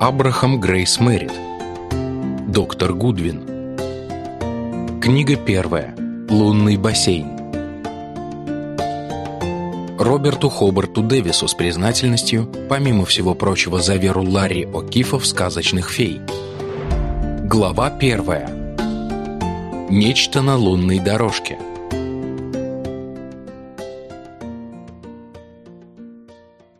Абрахам Грейс Мэрит Доктор Гудвин Книга первая Лунный бассейн Роберту Хобарту Дэвису с признательностью, помимо всего прочего, за веру Ларри О'Кифа в сказочных фей. Глава первая. Нечто на лунной дорожке.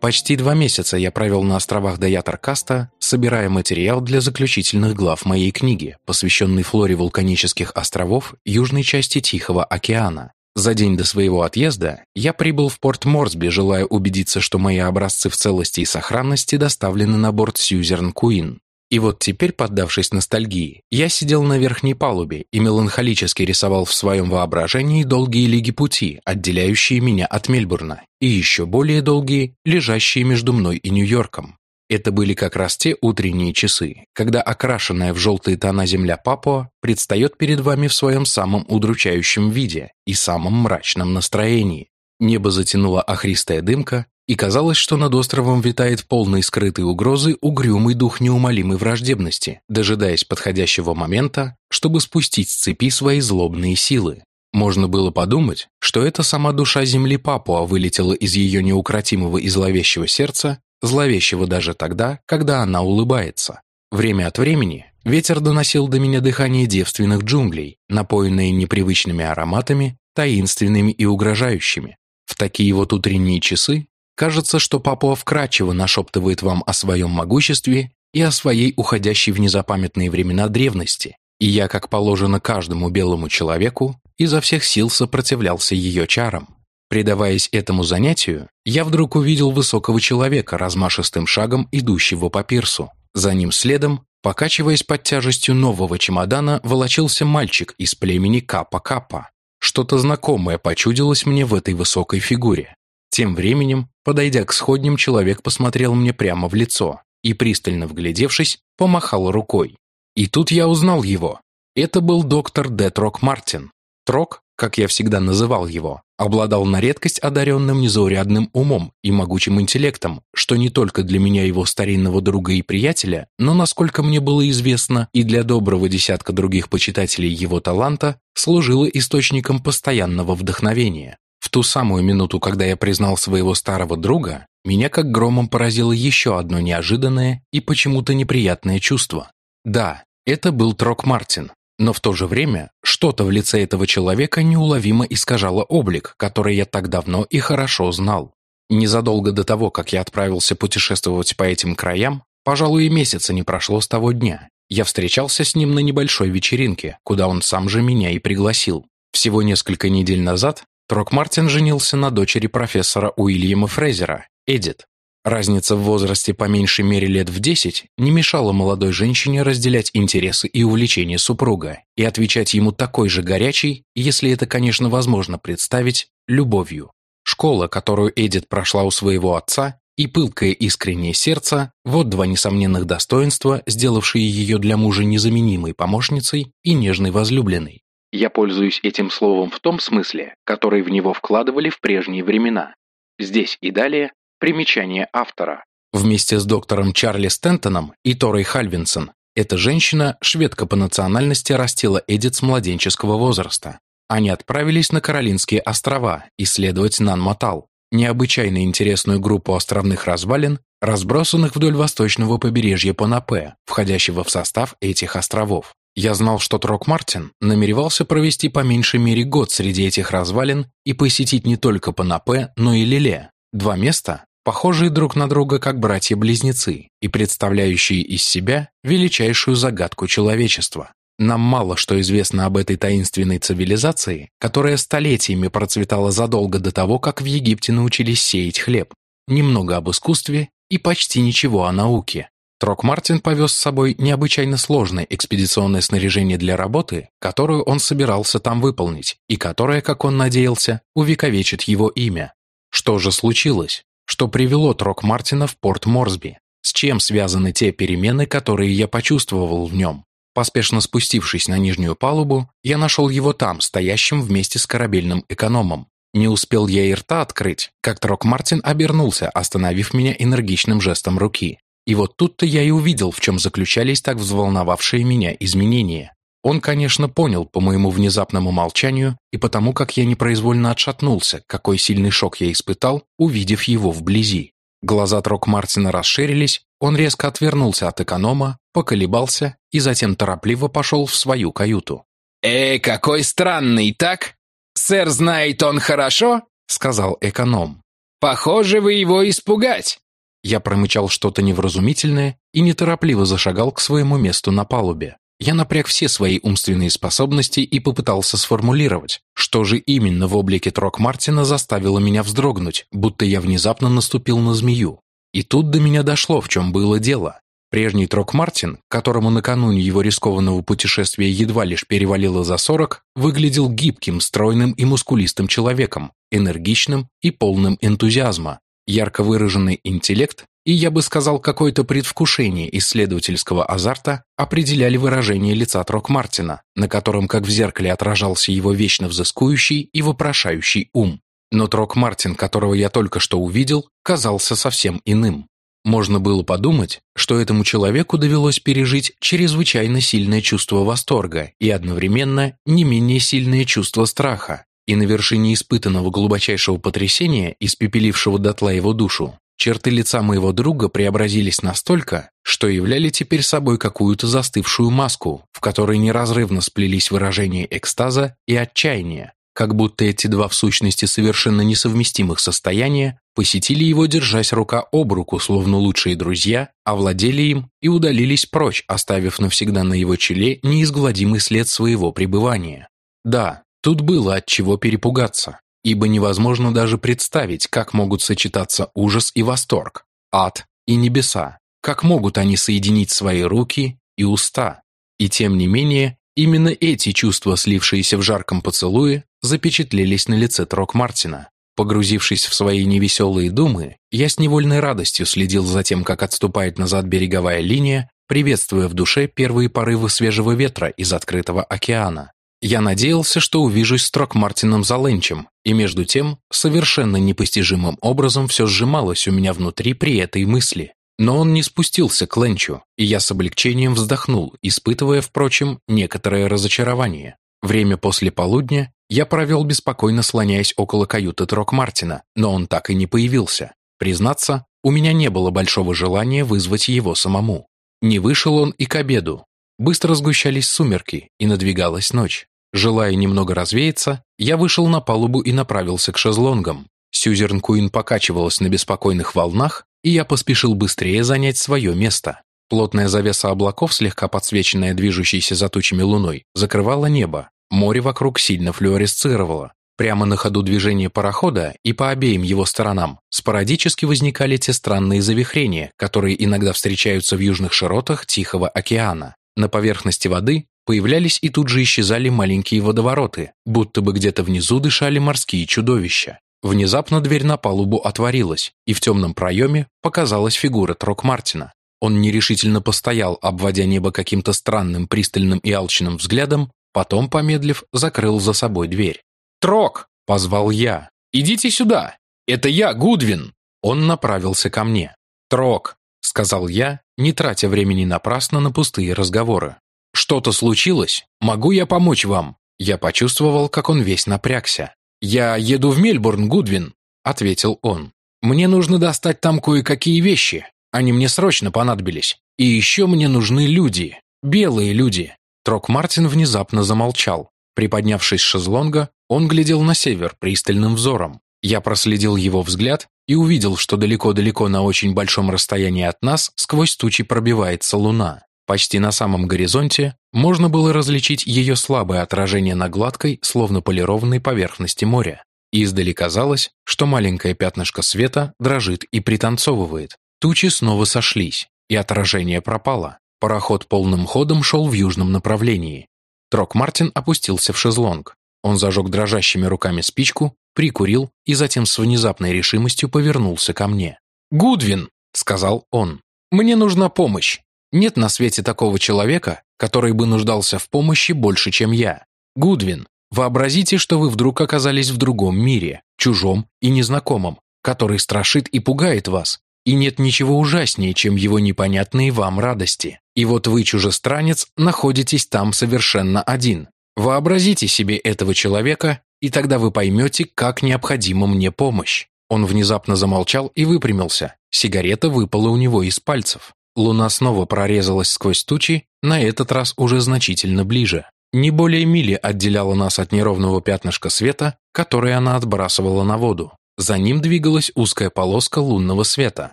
Почти два месяца я провел на островах Даятар-Каста, собирая материал для заключительных глав моей книги, посвященной флоре вулканических островов южной части Тихого океана. За день до своего отъезда я прибыл в порт Морсби, желая убедиться, что мои образцы в целости и сохранности доставлены на борт Сьюзерн Куин. И вот теперь, поддавшись ностальгии, я сидел на верхней палубе и меланхолически рисовал в своем воображении долгие лиги пути, отделяющие меня от Мельбурна, и еще более долгие, лежащие между мной и Нью-Йорком. Это были как раз те утренние часы, когда окрашенная в желтые тона земля Папуа предстает перед вами в своем самом удручающем виде и самом мрачном настроении. Небо затянула охристая дымка, и казалось, что над островом витает полный скрытой угрозы угрюмый дух неумолимой враждебности, дожидаясь подходящего момента, чтобы спустить с цепи свои злобные силы. Можно было подумать, что это сама душа земли Папуа вылетела из ее неукротимого и зловещего сердца, зловещего даже тогда, когда она улыбается. Время от времени ветер доносил до меня дыхание девственных джунглей, напоенные непривычными ароматами, таинственными и угрожающими. В такие вот утренние часы Кажется, что Папуа вкрадчиво нашептывает вам о своем могуществе и о своей уходящей в незапамятные времена древности, и я, как положено каждому белому человеку, изо всех сил сопротивлялся ее чарам. Предаваясь этому занятию, я вдруг увидел высокого человека, размашистым шагом идущего по пирсу. За ним следом, покачиваясь под тяжестью нового чемодана, волочился мальчик из племени Капа-Капа. Что-то знакомое почудилось мне в этой высокой фигуре. Тем временем, подойдя к сходням, человек посмотрел мне прямо в лицо и, пристально вглядевшись, помахал рукой. И тут я узнал его. Это был доктор Детрок Мартин. Трок, как я всегда называл его, обладал на редкость одаренным незаурядным умом и могучим интеллектом, что не только для меня его старинного друга и приятеля, но, насколько мне было известно, и для доброго десятка других почитателей его таланта, служило источником постоянного вдохновения. В ту самую минуту, когда я признал своего старого друга, меня как громом поразило еще одно неожиданное и почему-то неприятное чувство. Да, это был Трок Мартин, но в то же время что-то в лице этого человека неуловимо искажало облик, который я так давно и хорошо знал. Незадолго до того, как я отправился путешествовать по этим краям, пожалуй, и месяца не прошло с того дня. Я встречался с ним на небольшой вечеринке, куда он сам же меня и пригласил. Всего несколько недель назад Трок Мартин женился на дочери профессора Уильяма Фрейзера, Эдит. Разница в возрасте по меньшей мере лет в 10 не мешала молодой женщине разделять интересы и увлечения супруга и отвечать ему такой же горячей, если это, конечно, возможно представить, любовью. Школа, которую Эдит прошла у своего отца, и пылкое искреннее сердце – вот два несомненных достоинства, сделавшие ее для мужа незаменимой помощницей и нежной возлюбленной. Я пользуюсь этим словом в том смысле, который в него вкладывали в прежние времена. Здесь и далее примечание автора. Вместе с доктором Чарли Стентоном и Торой Хальвинсон эта женщина, шведка по национальности, растила Эдит с младенческого возраста. Они отправились на Каролинские острова исследовать Нан-Матал, необычайно интересную группу островных развалин, разбросанных вдоль восточного побережья Панапе, входящего в состав этих островов. Я знал, что Трок Мартин намеревался провести по меньшей мере год среди этих развалин и посетить не только Панапе, но и Лиле, два места, похожие друг на друга как братья-близнецы и представляющие из себя величайшую загадку человечества. Нам мало что известно об этой таинственной цивилизации, которая столетиями процветала задолго до того, как в Египте научились сеять хлеб. Немного об искусстве и почти ничего о науке. Трок Мартин повез с собой необычайно сложное экспедиционное снаряжение для работы, которую он собирался там выполнить, и которое, как он надеялся, увековечит его имя. Что же случилось? Что привело Трок Мартина в порт Морсби? С чем связаны те перемены, которые я почувствовал в нем? Поспешно спустившись на нижнюю палубу, я нашел его там, стоящим вместе с корабельным экономом. Не успел я и рта открыть, как Трок Мартин обернулся, остановив меня энергичным жестом руки. И вот тут-то я и увидел, в чем заключались так взволновавшие меня изменения. Он, конечно, понял по моему внезапному молчанию и потому, как я непроизвольно отшатнулся, какой сильный шок я испытал, увидев его вблизи. Глаза Трок Мартина расширились, он резко отвернулся от эконома, поколебался и затем торопливо пошел в свою каюту. «Эй, какой странный, так? Сэр знает он хорошо?» — сказал эконом. «Похоже, вы его испугать!» Я промычал что-то невразумительное и неторопливо зашагал к своему месту на палубе. Я напряг все свои умственные способности и попытался сформулировать, что же именно в облике Трок Мартина заставило меня вздрогнуть, будто я внезапно наступил на змею. И тут до меня дошло, в чем было дело. Прежний Трок Мартин, которому накануне его рискованного путешествия едва лишь перевалило за сорок, выглядел гибким, стройным и мускулистым человеком, энергичным и полным энтузиазма. Ярко выраженный интеллект и, я бы сказал, какое-то предвкушение исследовательского азарта определяли выражение лица Трок Мартина, на котором, как в зеркале, отражался его вечно взыскующий и вопрошающий ум. Но Трок Мартин, которого я только что увидел, казался совсем иным. Можно было подумать, что этому человеку довелось пережить чрезвычайно сильное чувство восторга и одновременно не менее сильное чувство страха, и на вершине испытанного глубочайшего потрясения, испепелившего дотла его душу, черты лица моего друга преобразились настолько, что являли теперь собой какую-то застывшую маску, в которой неразрывно сплелись выражения экстаза и отчаяния, как будто эти два в сущности совершенно несовместимых состояния посетили его, держась рука об руку, словно лучшие друзья, овладели им и удалились прочь, оставив навсегда на его челе неизгладимый след своего пребывания. Да, Тут было от чего перепугаться, ибо невозможно даже представить, как могут сочетаться ужас и восторг, ад и небеса, как могут они соединить свои руки и уста. И тем не менее, именно эти чувства, слившиеся в жарком поцелуе, запечатлелись на лице Трок Мартина. Погрузившись в свои невеселые думы, я с невольной радостью следил за тем, как отступает назад береговая линия, приветствуя в душе первые порывы свежего ветра из открытого океана. Я надеялся, что увижусь с Трок Мартином Заленчем, и между тем, совершенно непостижимым образом все сжималось у меня внутри при этой мысли. Но он не спустился к Ленчу, и я с облегчением вздохнул, испытывая, впрочем, некоторое разочарование. Время после полудня я провел беспокойно слоняясь около каюты Трок Мартина, но он так и не появился. Признаться, у меня не было большого желания вызвать его самому. Не вышел он и к обеду. Быстро сгущались сумерки, и надвигалась ночь. Желая немного развеяться, я вышел на палубу и направился к шезлонгам. Сьюзерн Куин покачивалась на беспокойных волнах, и я поспешил быстрее занять свое место. Плотная завеса облаков, слегка подсвеченная движущейся за тучами луной, закрывала небо. Море вокруг сильно флюоресцировало. Прямо на ходу движения парохода и по обеим его сторонам спорадически возникали те странные завихрения, которые иногда встречаются в южных широтах Тихого океана. На поверхности воды Появлялись и тут же исчезали маленькие водовороты, будто бы где-то внизу дышали морские чудовища. Внезапно дверь на палубу отворилась, и в темном проеме показалась фигура Трок Мартина. Он нерешительно постоял, обводя небо каким-то странным, пристальным и алчным взглядом, потом, помедлив, закрыл за собой дверь. «Трок!» – позвал я. «Идите сюда! Это я, Гудвин!» Он направился ко мне. «Трок!» – сказал я, не тратя времени напрасно на пустые разговоры. «Что-то случилось? Могу я помочь вам?» Я почувствовал, как он весь напрягся. «Я еду в Мельбурн, Гудвин», — ответил он. «Мне нужно достать там кое-какие вещи. Они мне срочно понадобились. И еще мне нужны люди. Белые люди». Трок Мартин внезапно замолчал. Приподнявшись с шезлонга, он глядел на север пристальным взором. Я проследил его взгляд и увидел, что далеко-далеко на очень большом расстоянии от нас сквозь тучи пробивается луна. Почти на самом горизонте можно было различить ее слабое отражение на гладкой, словно полированной поверхности моря. Издали казалось, что маленькое пятнышко света дрожит и пританцовывает. Тучи снова сошлись, и отражение пропало. Пароход полным ходом шел в южном направлении. Трок Мартин опустился в шезлонг. Он зажег дрожащими руками спичку, прикурил и затем с внезапной решимостью повернулся ко мне. «Гудвин!» — сказал он. «Мне нужна помощь. Нет на свете такого человека, который бы нуждался в помощи больше, чем я. Гудвин, вообразите, что вы вдруг оказались в другом мире, чужом и незнакомом, который страшит и пугает вас. и нет ничего ужаснее, чем его непонятные вам радости. И вот вы, чужестранец, находитесь там совершенно один. Вообразите себе этого человека, и тогда вы поймете, как необходима мне помощь. Он внезапно замолчал и выпрямился. Сигарета выпала у него из пальцев. Луна снова прорезалась сквозь тучи, на этот раз уже значительно ближе. Не более мили отделяла нас от неровного пятнышка света, которое она отбрасывала на воду. За ним двигалась узкая полоска лунного света.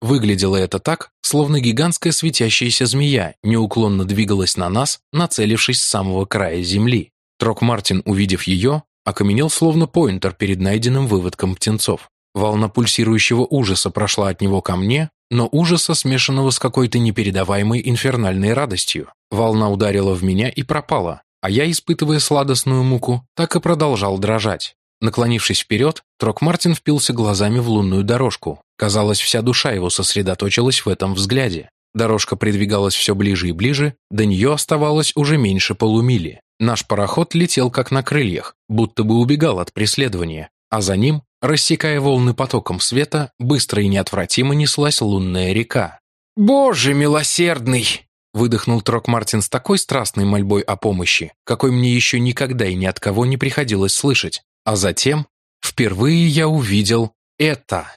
Выглядело это так, словно гигантская светящаяся змея неуклонно двигалась на нас, нацелившись с самого края земли. Трок Мартин, увидев ее, окаменел словно поинтер перед найденным выводком птенцов. Волна пульсирующего ужаса прошла от него ко мне, но ужаса, смешанного с какой-то непередаваемой инфернальной радостью. Волна ударила в меня и пропала, а я, испытывая сладостную муку, так и продолжал дрожать. Наклонившись вперед, Трок Мартин впился глазами в лунную дорожку. Казалось, вся душа его сосредоточилась в этом взгляде. Дорожка придвигалась все ближе и ближе, до нее оставалось уже меньше полумили. Наш пароход летел как на крыльях, будто бы убегал от преследования, а за ним, рассекая волны потоком света, быстро и неотвратимо неслась лунная река. «Боже милосердный!» Выдохнул Трок Мартин с такой страстной мольбой о помощи, какой мне еще никогда и ни от кого не приходилось слышать. А затем, впервые я увидел это.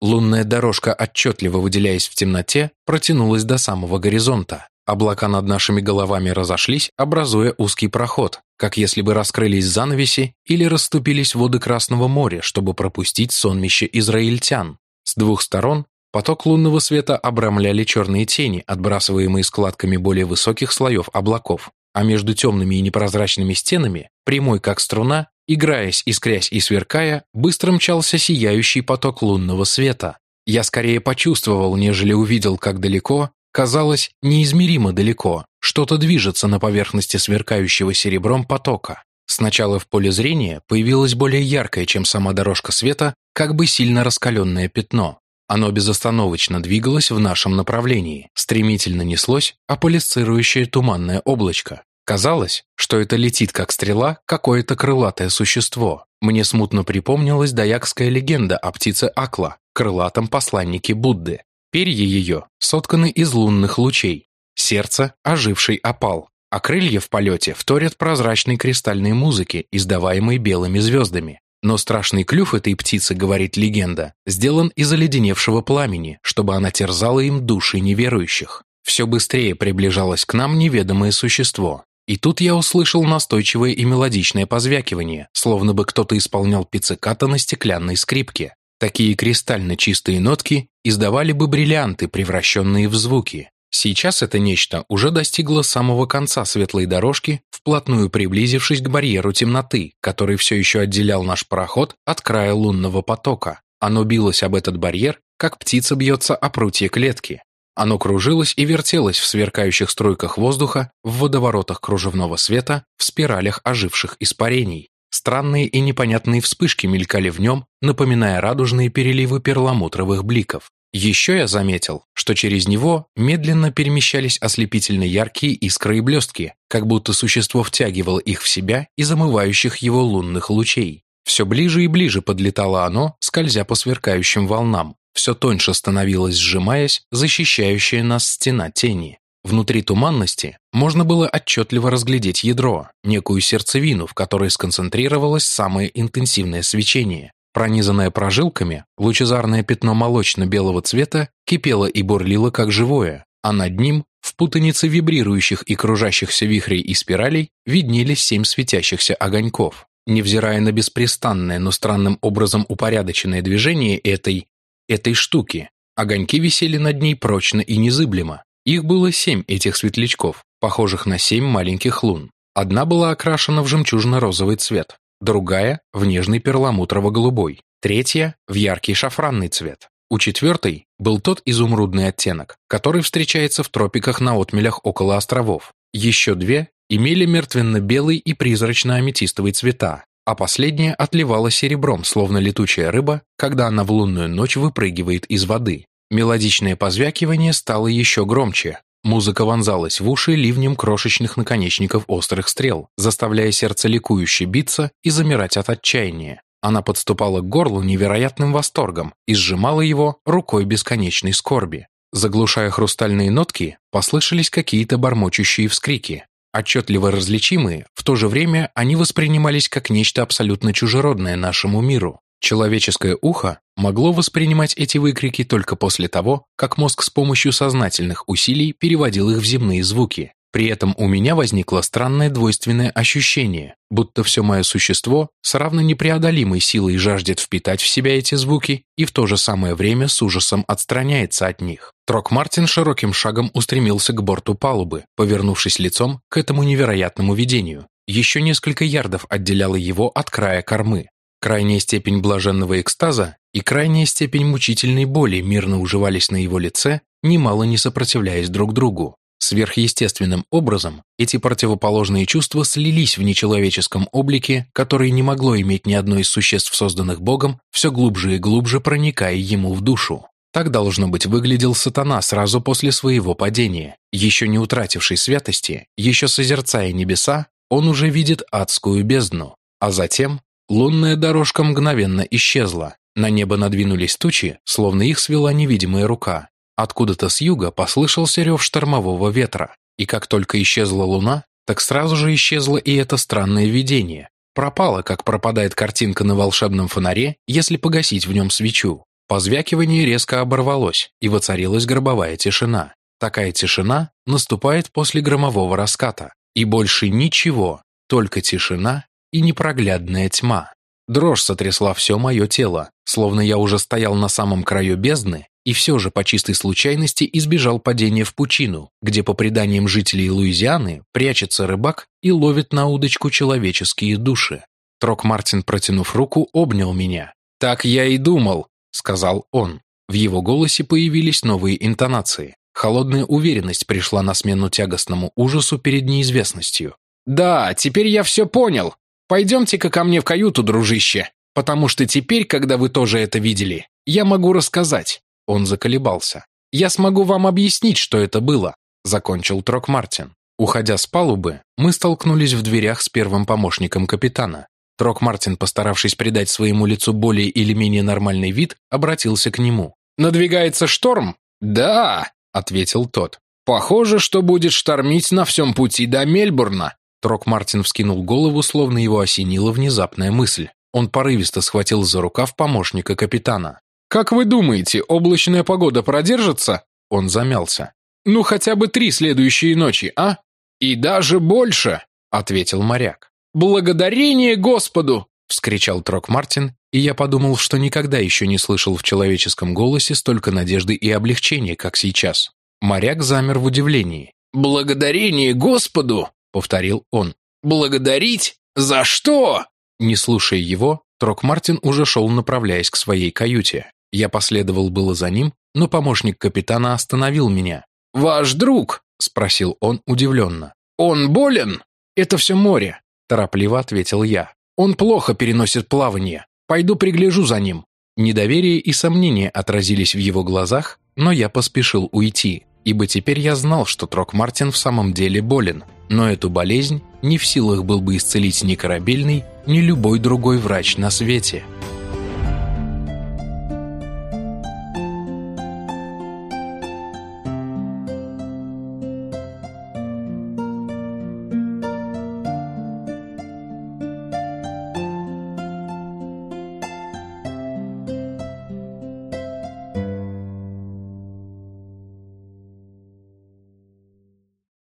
Лунная дорожка, отчетливо выделяясь в темноте, протянулась до самого горизонта. Облака над нашими головами разошлись, образуя узкий проход, как если бы раскрылись занавеси или расступились воды Красного моря, чтобы пропустить сонмище израильтян. С двух сторон Поток лунного света обрамляли черные тени, отбрасываемые складками более высоких слоев облаков, а между темными и непрозрачными стенами, прямой как струна, играясь, искрясь и сверкая, быстро мчался сияющий поток лунного света. Я скорее почувствовал, нежели увидел, как далеко, казалось, неизмеримо далеко, что-то движется на поверхности сверкающего серебром потока. Сначала в поле зрения появилось более яркое, чем сама дорожка света, как бы сильно раскаленное пятно. Оно безостановочно двигалось в нашем направлении, стремительно неслось аполисцирующее туманное облачко. Казалось, что это летит как стрела какое-то крылатое существо. Мне смутно припомнилась даякская легенда о птице Акла, крылатом посланнике Будды. Перья ее сотканы из лунных лучей, сердце – оживший опал, а крылья в полете вторят прозрачной кристальной музыке, издаваемой белыми звездами. Но страшный клюв этой птицы, говорит легенда, сделан из оледеневшего пламени, чтобы она терзала им души неверующих. Все быстрее приближалось к нам неведомое существо. И тут я услышал настойчивое и мелодичное позвякивание, словно бы кто-то исполнял пицциката на стеклянной скрипке. Такие кристально чистые нотки издавали бы бриллианты, превращенные в звуки. Сейчас это нечто уже достигло самого конца светлой дорожки, вплотную приблизившись к барьеру темноты, который все еще отделял наш пароход от края лунного потока. Оно билось об этот барьер, как птица бьется о прутье клетки. Оно кружилось и вертелось в сверкающих струйках воздуха, в водоворотах кружевного света, в спиралях оживших испарений. Странные и непонятные вспышки мелькали в нем, напоминая радужные переливы перламутровых бликов. Еще я заметил, что через него медленно перемещались ослепительно яркие искры и блестки, как будто существо втягивало их в себя из омывающих его лунных лучей. Все ближе и ближе подлетало оно, скользя по сверкающим волнам. Все тоньше становилось, сжимаясь, защищающая нас стена тени. Внутри туманности можно было отчетливо разглядеть ядро, некую сердцевину, в которой сконцентрировалось самое интенсивное свечение. Пронизанное прожилками, лучезарное пятно молочно-белого цвета кипело и бурлило как живое, а над ним, в путанице вибрирующих и кружащихся вихрей и спиралей, виднелись семь светящихся огоньков. Невзирая на беспрестанное, но странным образом упорядоченное движение этой... этой штуки, огоньки висели над ней прочно и незыблемо. Их было семь этих светлячков, похожих на семь маленьких лун. Одна была окрашена в жемчужно-розовый цвет, другая – в нежный перламутрово-голубой, третья – в яркий шафранный цвет. У четвертой был тот изумрудный оттенок, который встречается в тропиках на отмелях около островов. Еще две имели мертвенно-белый и призрачно-аметистовый цвета, а последняя отливала серебром, словно летучая рыба, когда она в лунную ночь выпрыгивает из воды. Мелодичное позвякивание стало еще громче, Музыка вонзалась в уши ливнем крошечных наконечников острых стрел, заставляя сердце ликующе биться и замирать от отчаяния. Она подступала к горлу невероятным восторгом и сжимала его рукой бесконечной скорби. Заглушая хрустальные нотки, послышались какие-то бормочущие вскрики. Отчетливо различимые, в то же время они воспринимались как нечто абсолютно чужеродное нашему миру. Человеческое ухо могло воспринимать эти выкрики только после того, как мозг с помощью сознательных усилий переводил их в земные звуки. При этом у меня возникло странное двойственное ощущение, будто все мое существо с равно непреодолимой силой жаждет впитать в себя эти звуки и в то же самое время с ужасом отстраняется от них. Трок Мартин широким шагом устремился к борту палубы, повернувшись лицом к этому невероятному видению. Еще несколько ярдов отделяло его от края кормы. Крайняя степень блаженного экстаза и крайняя степень мучительной боли мирно уживались на его лице, немало не сопротивляясь друг другу. Сверхъестественным образом эти противоположные чувства слились в нечеловеческом облике, который не могло иметь ни одно из существ, созданных Богом, все глубже и глубже проникая ему в душу. Так, должно быть, выглядел сатана сразу после своего падения. Еще не утративший святости, еще созерцая небеса, он уже видит адскую бездну. А затем лунная дорожка мгновенно исчезла. На небо надвинулись тучи, словно их свела невидимая рука. Откуда-то с юга послышался рев штормового ветра, и как только исчезла луна, так сразу же исчезло и это странное видение. Пропало, как пропадает картинка на волшебном фонаре, если погасить в нем свечу. Позвякивание резко оборвалось, и воцарилась гробовая тишина. Такая тишина наступает после громового раската. И больше ничего, только тишина и непроглядная тьма. Дрожь сотрясла все мое тело, словно я уже стоял на самом краю бездны и все же по чистой случайности избежал падения в пучину, где, по преданиям жителей Луизианы, прячется рыбак и ловит на удочку человеческие души. Трок Мартин, протянув руку, обнял меня. «Так я и думал», — сказал он. В его голосе появились новые интонации. Холодная уверенность пришла на смену тягостному ужасу перед неизвестностью. «Да, теперь я все понял. Пойдемте-ка ко мне в каюту, дружище, потому что теперь, когда вы тоже это видели, я могу рассказать. Он заколебался. «Я смогу вам объяснить, что это было», — закончил Трок Мартин. Уходя с палубы, мы столкнулись в дверях с первым помощником капитана. Трок Мартин, постаравшись придать своему лицу более или менее нормальный вид, обратился к нему. «Надвигается шторм?» «Да», — ответил тот. «Похоже, что будет штормить на всем пути до Мельбурна». Трок Мартин вскинул голову, словно его осенила внезапная мысль. Он порывисто схватил за рукав помощника капитана. «Как вы думаете, облачная погода продержится?» Он замялся. «Ну, хотя бы три следующие ночи, а?» «И даже больше!» — ответил моряк. «Благодарение Господу!» — вскричал Трок Мартин, и я подумал, что никогда еще не слышал в человеческом голосе столько надежды и облегчения, как сейчас. Моряк замер в удивлении. «Благодарение Господу!» — повторил он. «Благодарить? За что?» Не слушая его, Трок Мартин уже шел, направляясь к своей каюте. Я последовал было за ним, но помощник капитана остановил меня. «Ваш друг?» – спросил он удивленно. «Он болен?» «Это все море», – торопливо ответил я. «Он плохо переносит плавание. Пойду пригляжу за ним». Недоверие и сомнение отразились в его глазах, но я поспешил уйти, ибо теперь я знал, что Трок Мартин в самом деле болен, но эту болезнь не в силах был бы исцелить ни корабельный, ни любой другой врач на свете.